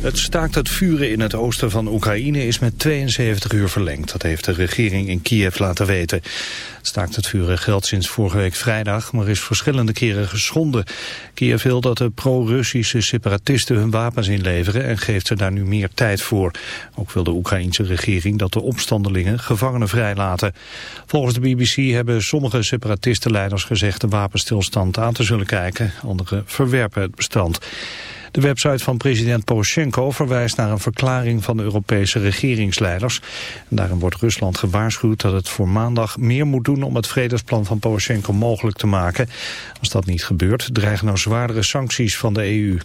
Het staakt het vuren in het oosten van Oekraïne is met 72 uur verlengd. Dat heeft de regering in Kiev laten weten. Het staakt het vuren geldt sinds vorige week vrijdag, maar is verschillende keren geschonden. Kiev wil dat de pro-Russische separatisten hun wapens inleveren en geeft ze daar nu meer tijd voor. Ook wil de Oekraïnse regering dat de opstandelingen gevangenen vrijlaten. Volgens de BBC hebben sommige separatistenleiders gezegd de wapenstilstand aan te zullen kijken. Anderen verwerpen het bestand. De website van president Poroshenko verwijst naar een verklaring van de Europese regeringsleiders. En daarin wordt Rusland gewaarschuwd dat het voor maandag meer moet doen om het vredesplan van Poroshenko mogelijk te maken. Als dat niet gebeurt, dreigen er zwaardere sancties van de EU.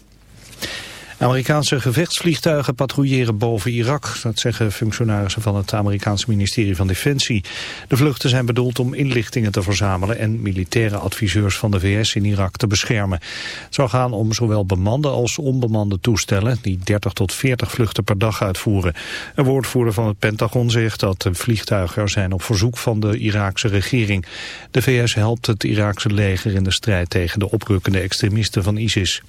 Amerikaanse gevechtsvliegtuigen patrouilleren boven Irak. Dat zeggen functionarissen van het Amerikaanse ministerie van Defensie. De vluchten zijn bedoeld om inlichtingen te verzamelen... en militaire adviseurs van de VS in Irak te beschermen. Het zou gaan om zowel bemande als onbemande toestellen... die 30 tot 40 vluchten per dag uitvoeren. Een woordvoerder van het Pentagon zegt dat de vliegtuigen er zijn... op verzoek van de Iraakse regering. De VS helpt het Iraakse leger in de strijd tegen de oprukkende extremisten van ISIS.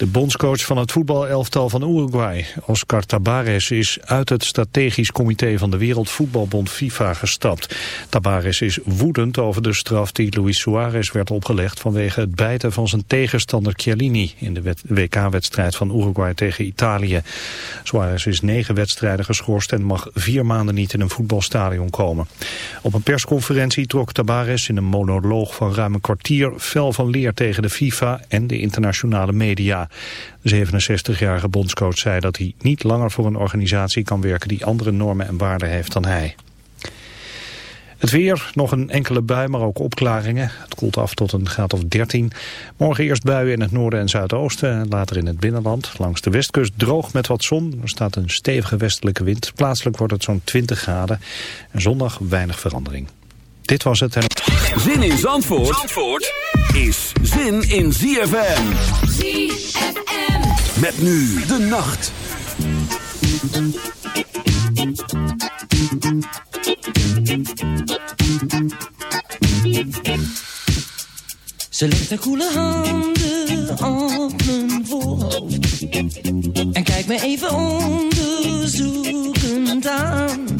De bondscoach van het voetbalelftal van Uruguay, Oscar Tabares, is uit het strategisch comité van de Wereldvoetbalbond FIFA gestapt. Tabares is woedend over de straf die Luis Suarez werd opgelegd vanwege het bijten van zijn tegenstander Chiellini in de WK-wedstrijd van Uruguay tegen Italië. Suarez is negen wedstrijden geschorst en mag vier maanden niet in een voetbalstadion komen. Op een persconferentie trok Tabares in een monoloog van ruim een kwartier fel van leer tegen de FIFA en de internationale media. De 67-jarige bondscoach zei dat hij niet langer voor een organisatie kan werken die andere normen en waarden heeft dan hij. Het weer, nog een enkele bui, maar ook opklaringen. Het koelt af tot een graad of 13. Morgen eerst buien in het noorden en zuidoosten en later in het binnenland. Langs de westkust droog met wat zon. Er staat een stevige westelijke wind. Plaatselijk wordt het zo'n 20 graden. En zondag weinig verandering. Dit was het. Zin in Zandvoort, Zandvoort is zin in ZFM. ZFM. Met nu de nacht. Ze legt haar koele handen op mijn voorhoofd En kijkt me even onderzoekend aan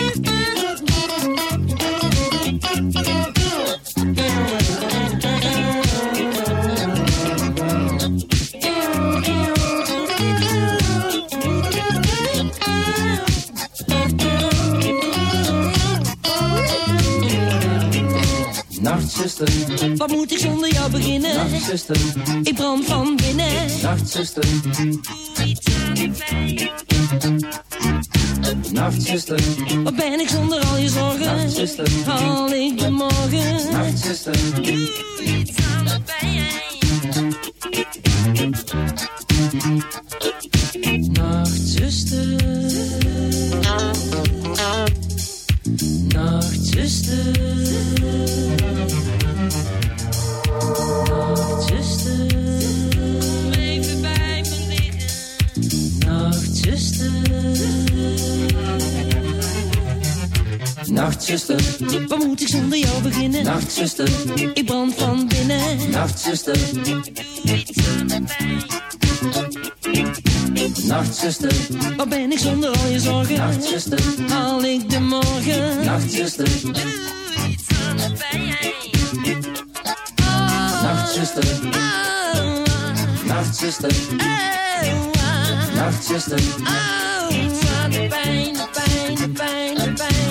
Nachtzuster, Wat moet ik zonder jou beginnen? Nachtzuster, Ik brand van binnen. Nachtzuster, Doe iets aan de pijn. Nachtzuster, Wat ben ik zonder al je zorgen? Nachtzuster, Haal ik de morgen? Nachtzuster, Doe iets aan de pijn. Nachtzuster. Waar moet ik zonder jou beginnen? nachtzuster, Ik brand van binnen. nachtzuster, nachtzuster, Waar ben ik zonder al je zorgen? nachtzuster, Haal ik de morgen? nachtzuster, Doe iets aan de pijn. Oh, nachtzuster, oh, nachtzuster, oh, oh. nachtzuster, Oh, aan de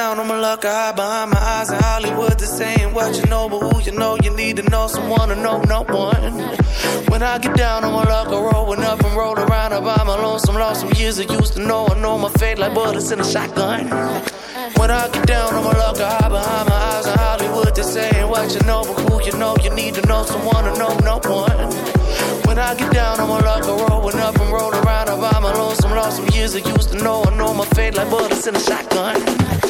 Down my luck, I hide behind my eyes in Hollywood. They're saying what you know, but who you know, you need to know someone to know no one. When I get down my luck, I rolling up and roll around. I buy my lonesome, lost some years I used to know. I know my fate like bullets in a shotgun. When I get down my luck, I hide behind my eyes in Hollywood. They're saying what you know, but who you know, you need to know someone to know no one. When I get down my luck, I rolling up and roll around. I buy my lonesome, lost some years I used to know. I know my fate like bullets in a shotgun.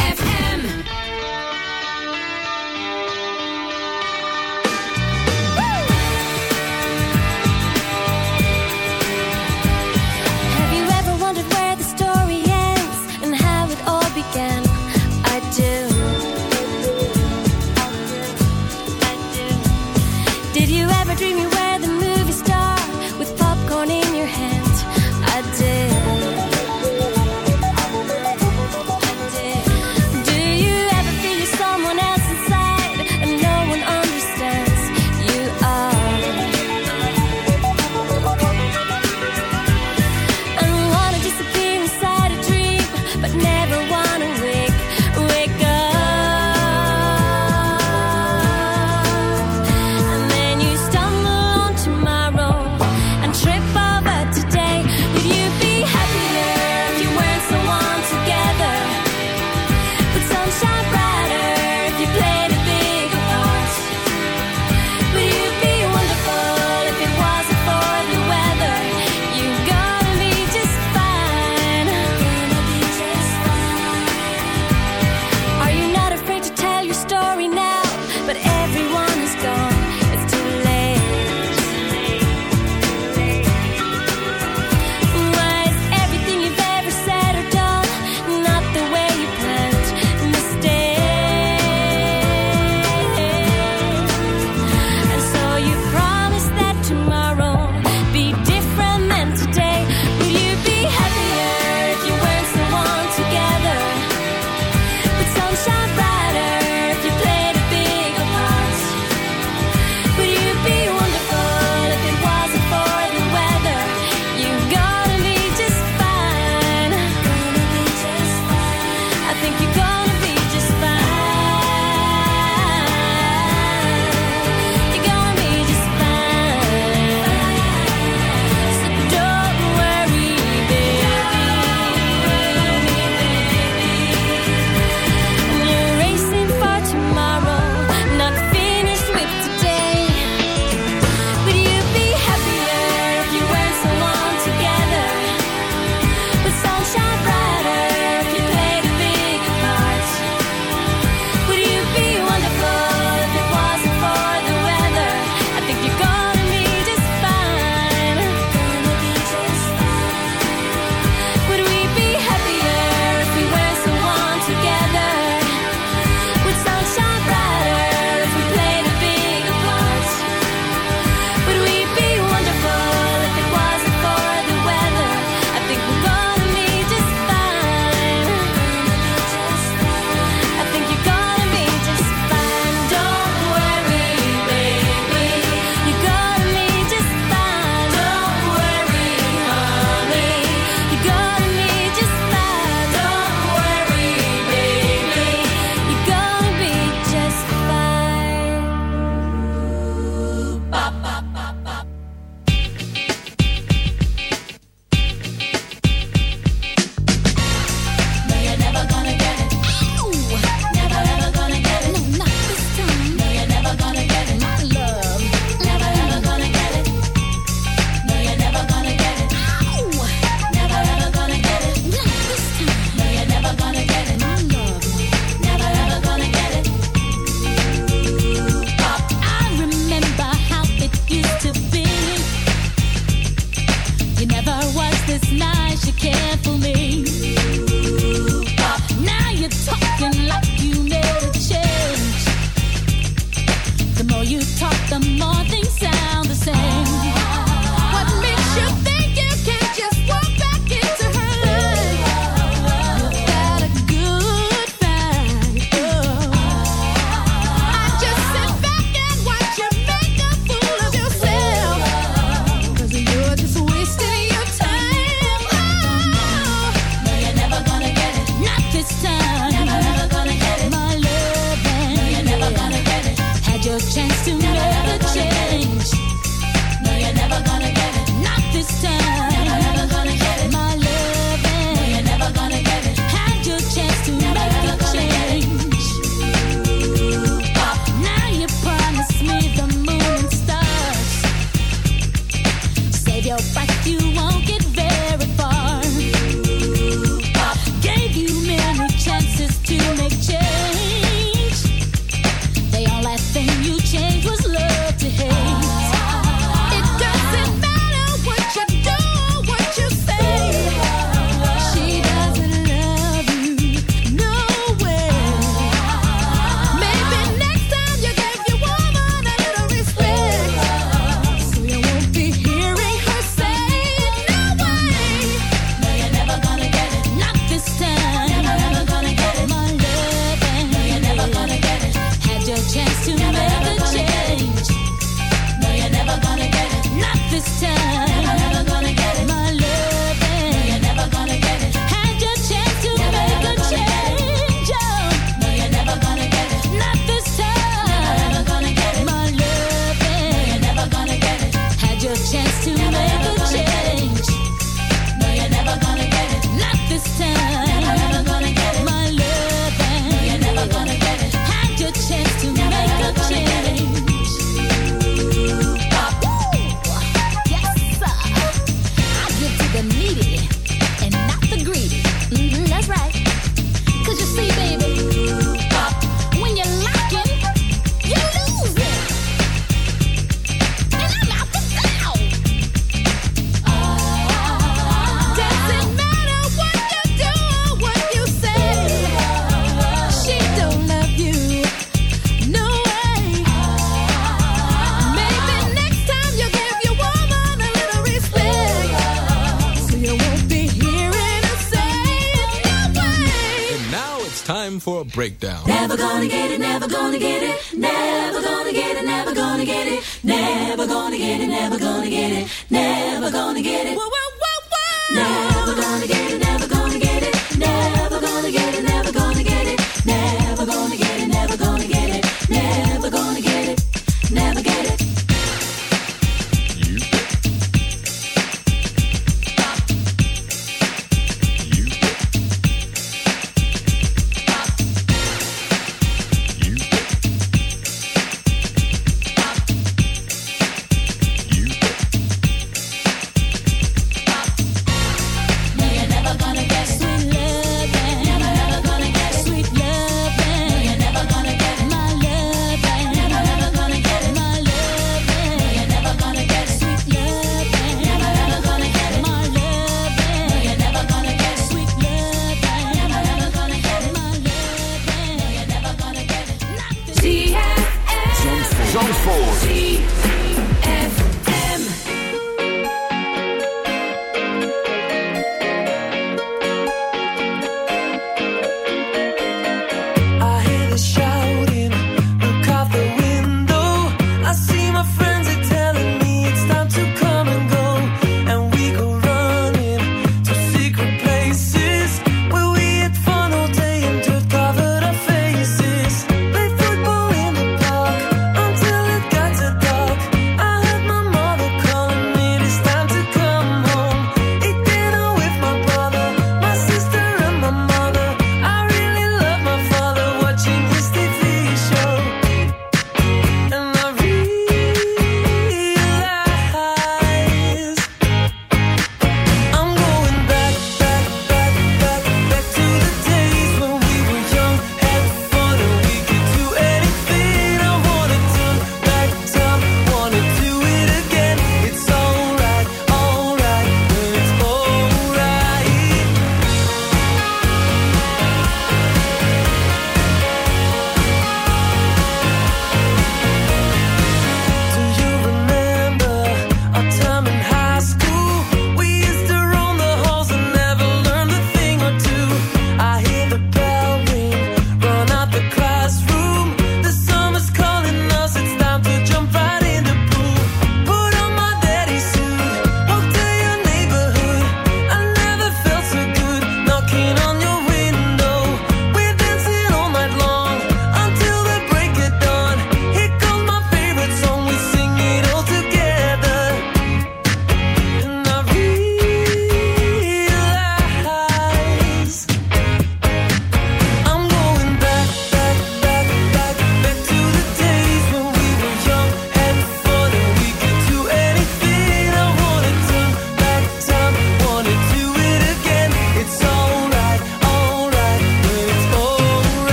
this night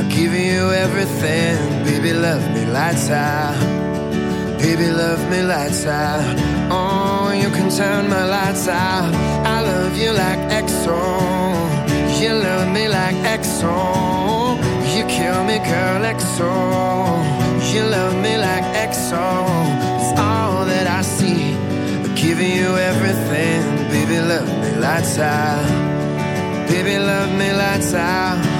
I give you everything, baby. Love me lights out. Baby, love me lights out. Oh, you can turn my lights out. I love you like XO. You love me like XO. You kill me, girl, XO. You love me like XO. It's all that I see. I'm giving you everything. Baby, love me lights out. Baby, love me lights out.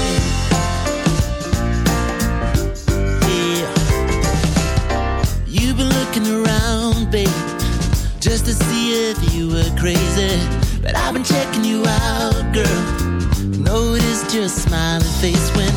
If you were crazy, but I've been checking you out, girl. Notice your smiling face when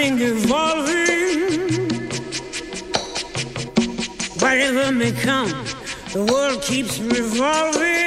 evolving. Whatever may come, the world keeps revolving.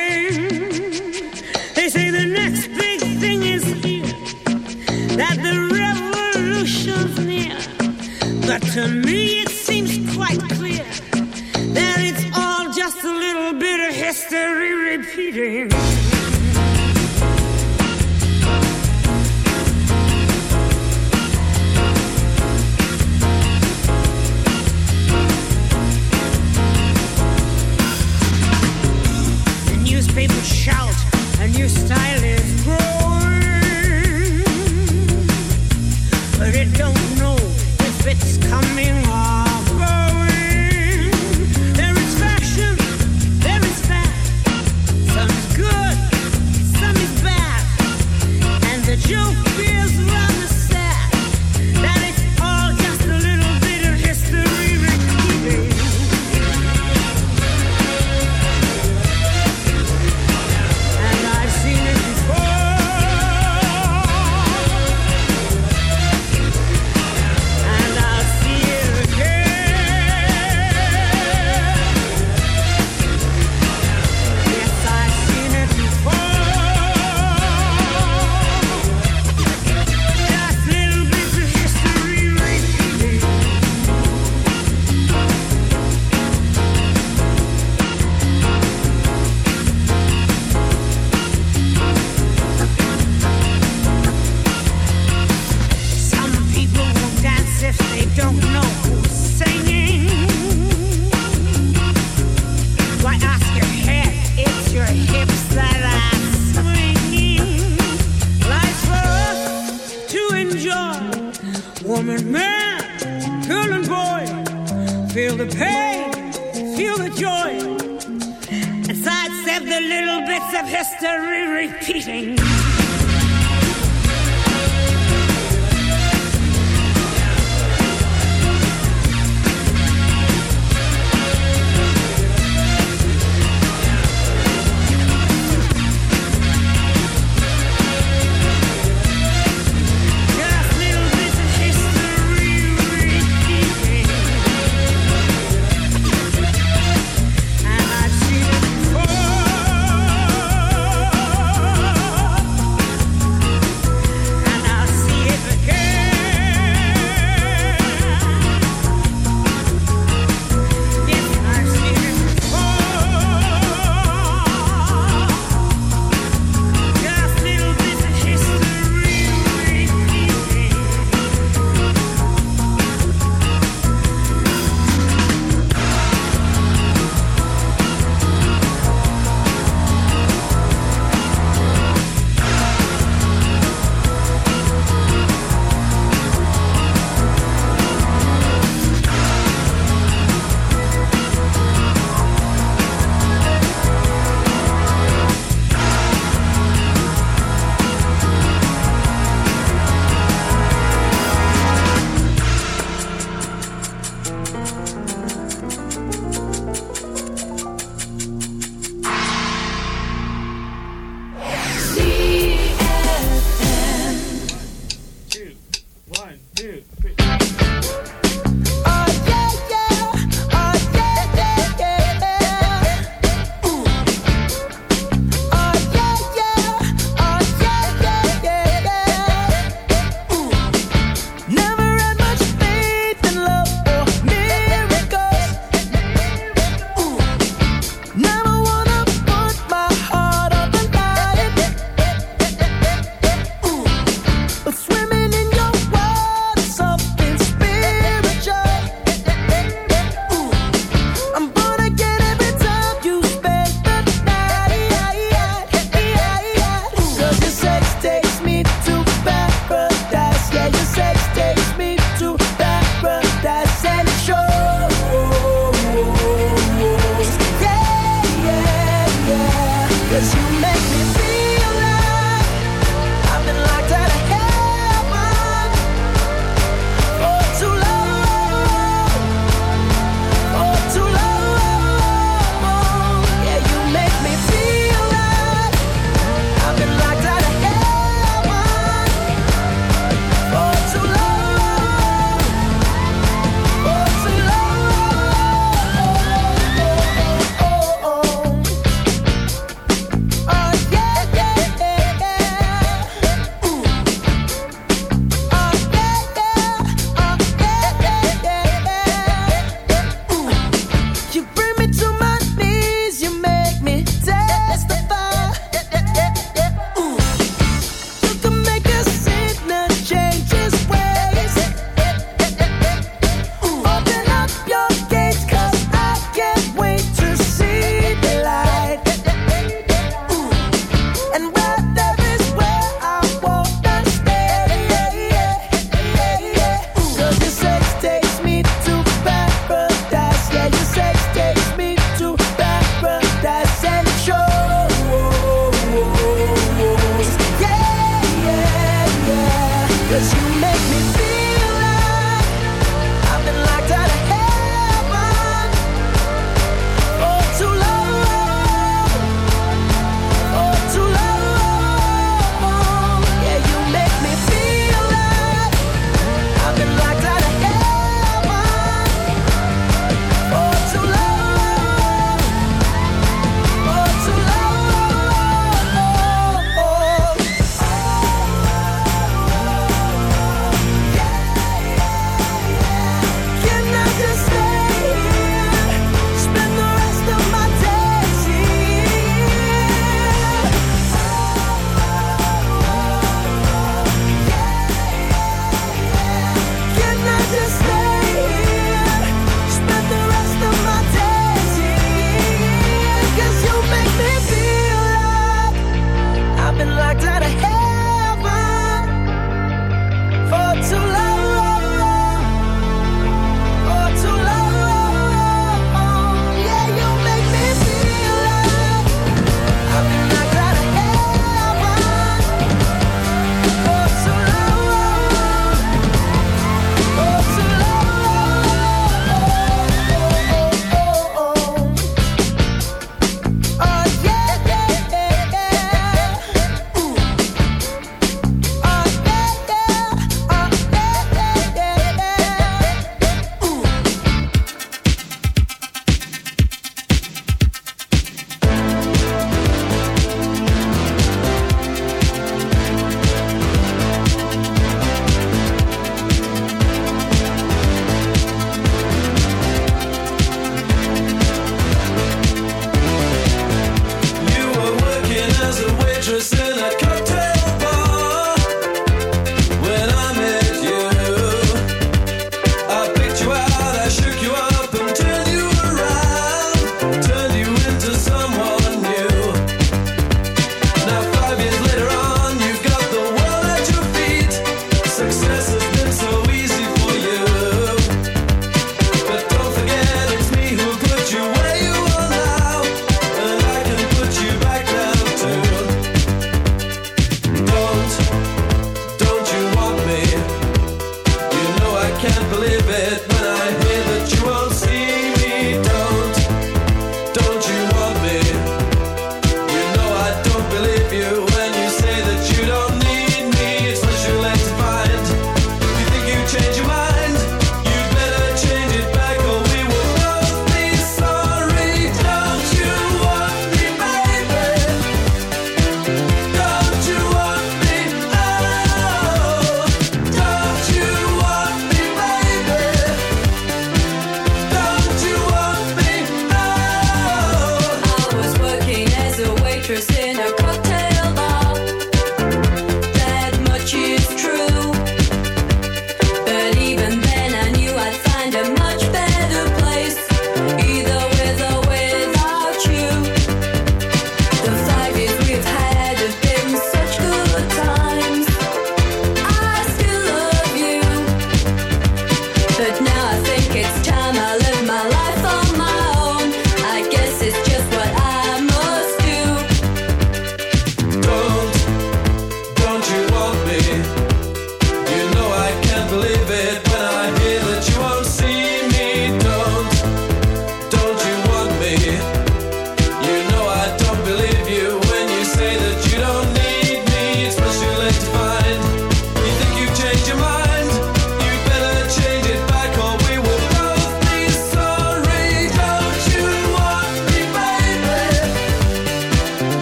Can't believe